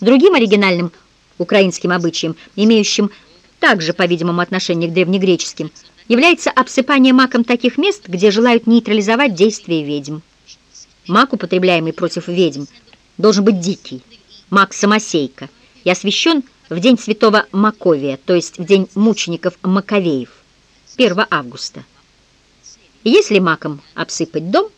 Другим оригинальным украинским обычаем, имеющим также, по-видимому, отношение к древнегреческим, является обсыпание маком таких мест, где желают нейтрализовать действие ведьм. Мак, употребляемый против ведьм, должен быть дикий, мак-самосейка, и освящен в день святого Маковия, то есть в день мучеников Маковеев, 1 августа. Если маком обсыпать дом,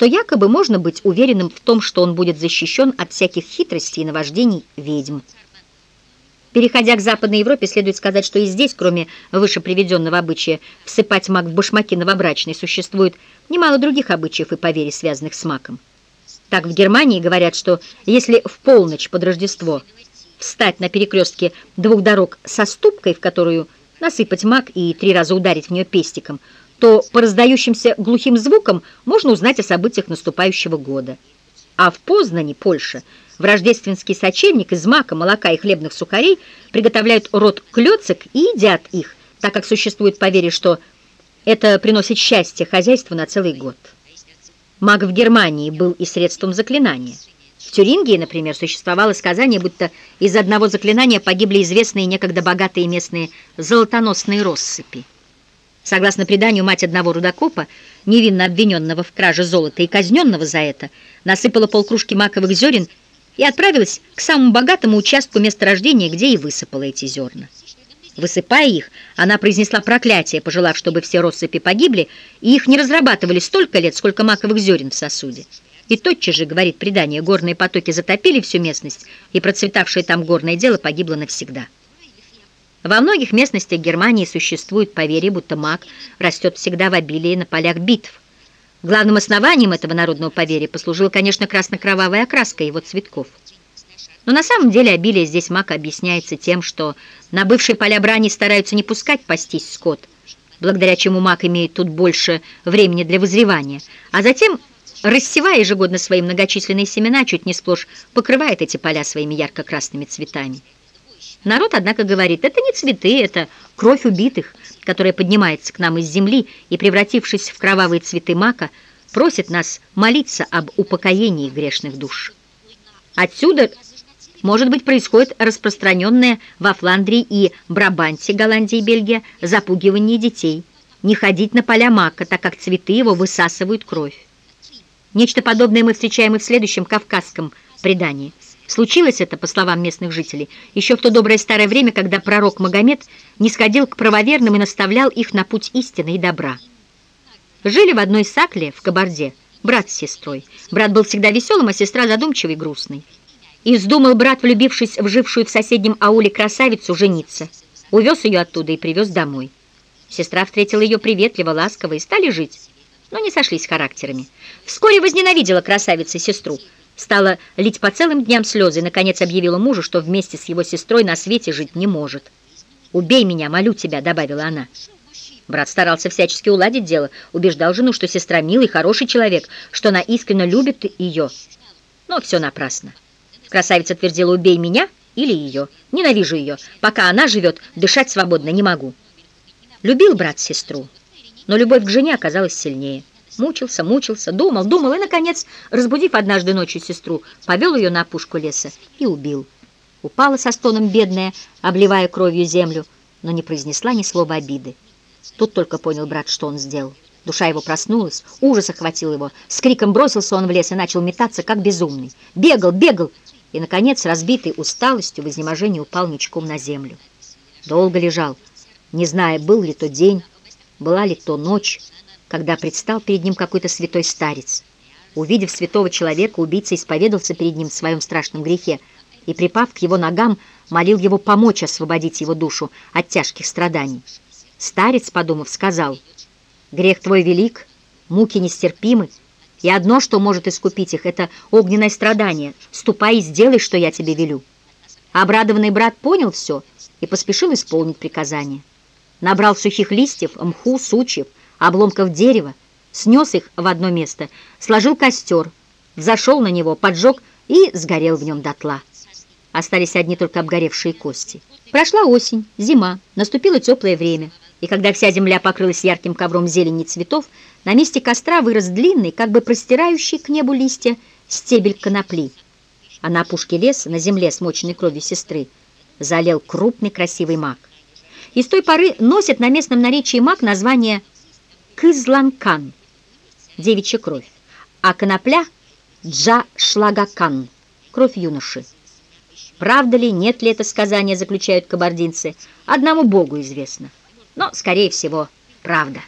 то якобы можно быть уверенным в том, что он будет защищен от всяких хитростей и наваждений ведьм. Переходя к Западной Европе, следует сказать, что и здесь, кроме выше приведенного обычая всыпать мак в башмаки новобрачной, существует немало других обычаев и поверий, связанных с маком. Так в Германии говорят, что если в полночь под Рождество встать на перекрестке двух дорог со ступкой, в которую насыпать мак и три раза ударить в нее пестиком – то по раздающимся глухим звукам можно узнать о событиях наступающего года. А в Познани, Польша, в рождественский сочельник из мака, молока и хлебных сухарей приготовляют рот клёцек и едят их, так как существует поверье, что это приносит счастье хозяйству на целый год. Маг в Германии был и средством заклинания. В Тюрингии, например, существовало сказание, будто из одного заклинания погибли известные некогда богатые местные золотоносные россыпи. Согласно преданию, мать одного рудокопа, невинно обвиненного в краже золота и казненного за это, насыпала полкружки маковых зерен и отправилась к самому богатому участку месторождения, где и высыпала эти зерна. Высыпая их, она произнесла проклятие, пожелав, чтобы все россыпи погибли, и их не разрабатывали столько лет, сколько маковых зерен в сосуде. И тотчас же, говорит предание, горные потоки затопили всю местность, и процветавшее там горное дело погибло навсегда. Во многих местностях Германии существует поверье, будто маг растет всегда в обилии на полях битв. Главным основанием этого народного поверья послужила, конечно, красно-кровавая окраска его цветков. Но на самом деле обилие здесь мака объясняется тем, что на бывшие поля брани стараются не пускать пастись скот, благодаря чему мак имеет тут больше времени для вызревания, а затем, рассевая ежегодно свои многочисленные семена, чуть не сплошь покрывает эти поля своими ярко-красными цветами. Народ, однако, говорит, это не цветы, это кровь убитых, которая поднимается к нам из земли и, превратившись в кровавые цветы мака, просит нас молиться об упокоении грешных душ. Отсюда, может быть, происходит распространенное во Фландрии и Брабанте, Голландии и Бельгии, запугивание детей, не ходить на поля мака, так как цветы его высасывают кровь. Нечто подобное мы встречаем и в следующем кавказском предании – Случилось это, по словам местных жителей, еще в то доброе старое время, когда пророк Магомед не сходил к правоверным и наставлял их на путь истины и добра. Жили в одной сакле в Кабарде брат с сестрой. Брат был всегда веселым, а сестра задумчивой и грустной. И вздумал брат, влюбившись в жившую в соседнем ауле красавицу, жениться. Увез ее оттуда и привез домой. Сестра встретила ее приветливо, ласково и стали жить, но не сошлись характерами. Вскоре возненавидела красавица сестру, стала лить по целым дням слезы и, наконец, объявила мужу, что вместе с его сестрой на свете жить не может. «Убей меня, молю тебя», — добавила она. Брат старался всячески уладить дело, убеждал жену, что сестра милый, хороший человек, что она искренне любит ее. Но все напрасно. Красавица твердила «убей меня» или ее. Ненавижу ее. Пока она живет, дышать свободно не могу. Любил брат сестру, но любовь к жене оказалась сильнее. Мучился, мучился, думал, думал и, наконец, разбудив однажды ночью сестру, повел ее на опушку леса и убил. Упала со стоном бедная, обливая кровью землю, но не произнесла ни слова обиды. Тут только понял брат, что он сделал. Душа его проснулась, ужас охватил его. С криком бросился он в лес и начал метаться, как безумный. Бегал, бегал, и, наконец, разбитый усталостью, в изнеможении упал ничком на землю. Долго лежал, не зная, был ли то день, была ли то ночь, когда предстал перед ним какой-то святой старец. Увидев святого человека, убийца исповедался перед ним в своем страшном грехе и, припав к его ногам, молил его помочь освободить его душу от тяжких страданий. Старец, подумав, сказал, «Грех твой велик, муки нестерпимы, и одно, что может искупить их, это огненное страдание. Ступай и сделай, что я тебе велю». Обрадованный брат понял все и поспешил исполнить приказание. Набрал сухих листьев, мху, сучьев, обломков дерева, снес их в одно место, сложил костер, зашел на него, поджег и сгорел в нем дотла. Остались одни только обгоревшие кости. Прошла осень, зима, наступило теплое время, и когда вся земля покрылась ярким ковром зелени цветов, на месте костра вырос длинный, как бы простирающий к небу листья, стебель конопли. а на опушке леса, на земле, смоченной кровью сестры, залил крупный красивый мак. И с той поры носит на местном наречии мак название Кызланкан, девичья кровь, а конопля Джа-Шлагакан, кровь юноши. Правда ли, нет ли это сказание, заключают кабардинцы, одному Богу известно. Но, скорее всего, правда.